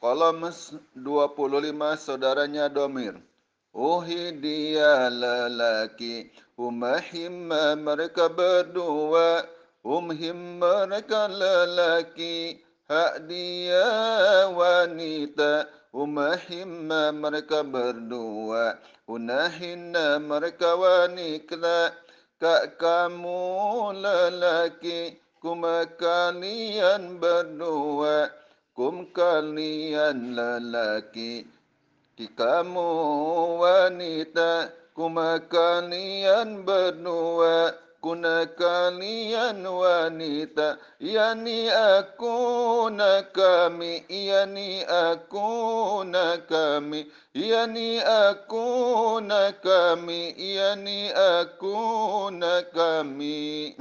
Kolom 25 saudaranya Domir. Uhi dia lelaki, umahim mereka berdua, umhim mereka lelaki, hak dia wanita, umahim mereka berdua, unahin mereka wanita, kak kamu lelaki, kum kalian berdua, kum kalian lelaki, di kamu wanita, kum kalian berdua, kuna kalian wanita, yani aku nak kami, yani aku nak kami, yani aku nak kami, yani aku nak kami.